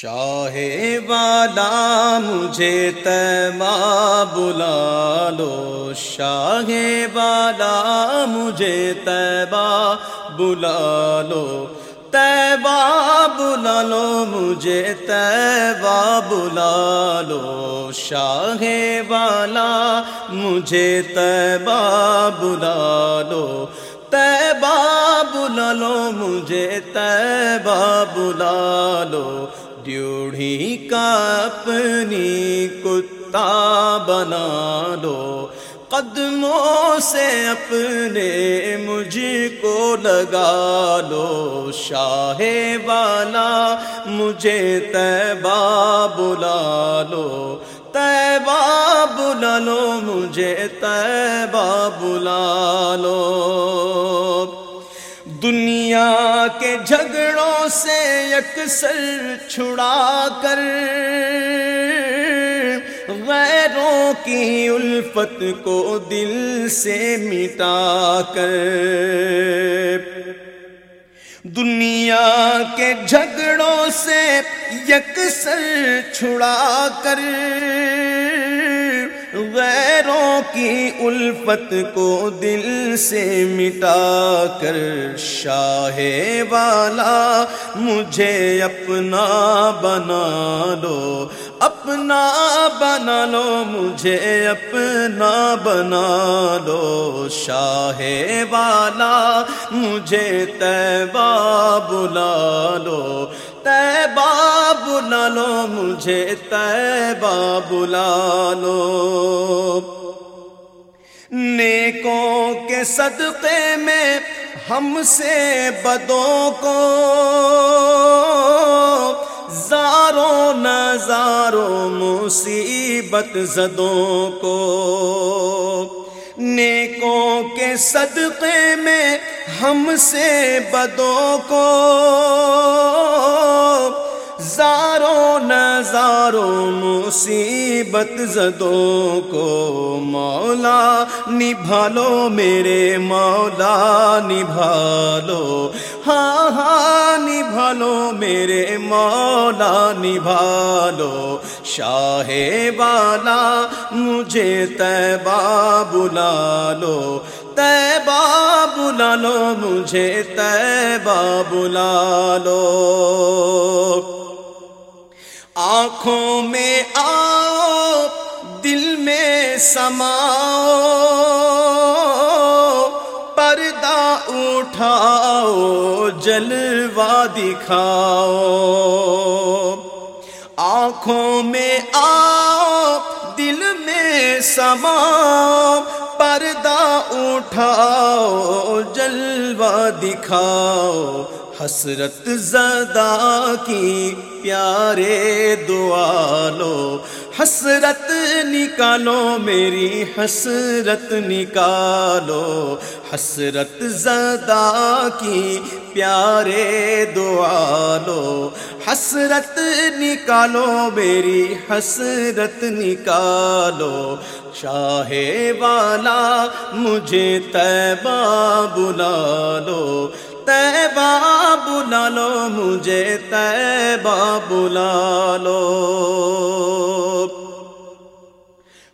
شاہ والا مجھے تیما بلا لو۔ شاہ والا مجھے تیبا بلا لو۔ تیبا بلا لو، مجھے تیبا بلا لو۔ شاہ والا مجھے تیبا بلا لو۔ تیبا بلا لو، مجھے تیبا بلا لو۔ ڈیوڑھی کا اپنی کتا بنا لو۔ قدموں سے اپنے مجھ کو لگا لو۔ شاہ والا مجھے تیبا بلا لو۔ تیبا بلا لو، مجھے تیبا بلا لو۔ دنیا کے جھگڑوں سے یکسر چھڑا کر غیروں کی الفت کو دل سے مٹا کر دنیا کے جھگڑوں سے یکسر چھڑا کر غیروں کی الفت کو دل سے مٹا کر شاہ والا، مجھے اپنا بنا لو، اپنا بنا لو، مجھے اپنا بنا لو۔ شاہ والا، مجھے تیبا بلا لو تیبا بلا لو، مجھے تیبا بلا لو۔ نیکوں کے صدقے میں ہم سے بدوں کو زاروں نظاروں مصیبت زدوں کو نیکوں کے صدقے میں ہم سے بدوں کو زاروں نظاروں مصیبت زدوں کو مولا نبھا لو میرے مولا نبھا لو ہاں ہاں نبھا لو میرے مولا نبھا لو شاہ والا، مجھے تیبا بلا لو۔ تیبا بلا لو، مجھے تیبا بلا لو۔ آنکھوں میں آؤ دل میں سماؤ، پردہ اٹھاؤ جلوا دکھاؤ۔ آنکھوں میں آؤ دل میں سماؤ، پردہ اٹھاؤ جلوا دکھاؤ۔ حسرت زدہ کی پیارے دعا لو۔ حسرت نکالو میری، حسرت نکالو۔ حسرت زدہ کی پیارے دعا لو۔ حسرت نکالو میری، حسرت نکالو۔ شاہ والا مجھے تیبا بلا لو۔ تیبا بلا لو مجھے تیبا بلا لو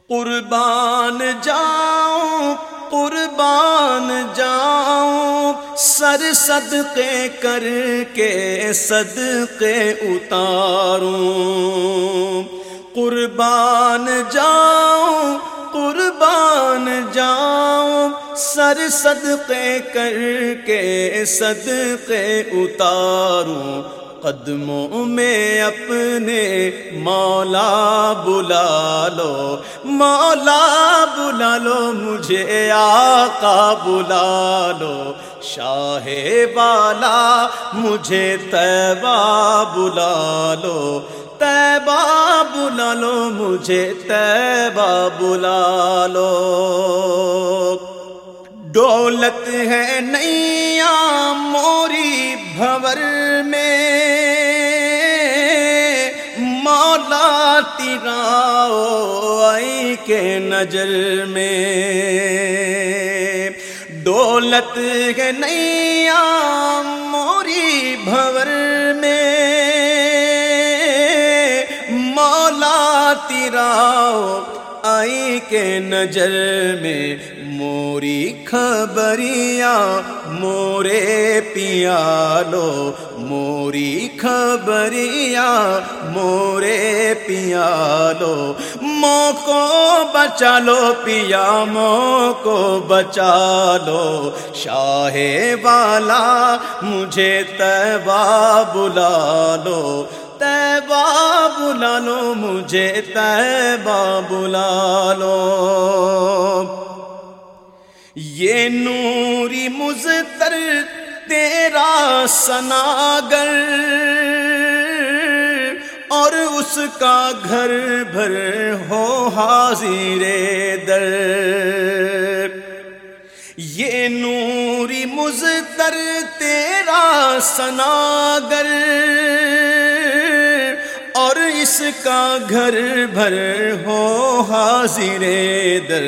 قربان جاؤں قربان جاؤں، سر صدقے کر کے صدقے اتاروں۔ قربان جاؤں قربان جاؤں سر صدقے کر کے صدقے اتاروں، قدموں میں اپنے مولا بلا لو، مولا بلا لو، مجھے آقا بلا لو، شاہ والا مجھے تیبا بلا لو تیبا بلا لو، مجھے تیبا بلا لو۔ دولت ہے نیا موری بھور میں۔ مولا تیرا آئی کے نظر میں۔ دولت ہے نیا موری بھور میں۔ خاطراؤ آئی کے نجر میں۔ موری خبریاں، مورے پیالو، موری خبریاں، مورے پیالو۔ مو کو بچا لو پیا مو کو بچا لو شاہ والا، مجھے تبا بلا لو تیبا بلا لو مجھے تیبا بلا لو یہ نوری مزتر تیرا سناگر اور اس کا گھر بھر ہو حاضر در یہ نوری مزتر تیرا سناگر اور اس کا گھر بھر ہو حاضر در،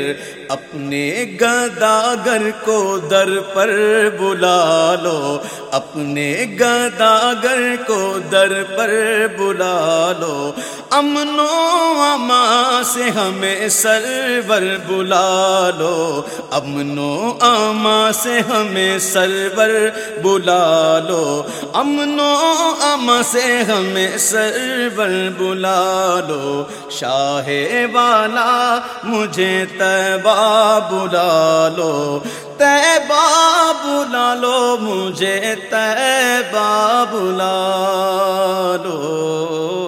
اپنے گداگر کو در پر بلا لو۔ اپنے گداگر کو در پر بلا لو۔ امن و اما سے ہمیں سرور بلا لو۔ امن و اما سے ہمیں سرور بلا لو۔ امن و اما سے ہمیں سرور بلا لو۔ شاہ والا مجھے تبا بلا لو۔ تیبا بلا لو۔ مجھے تیبا بلا لو۔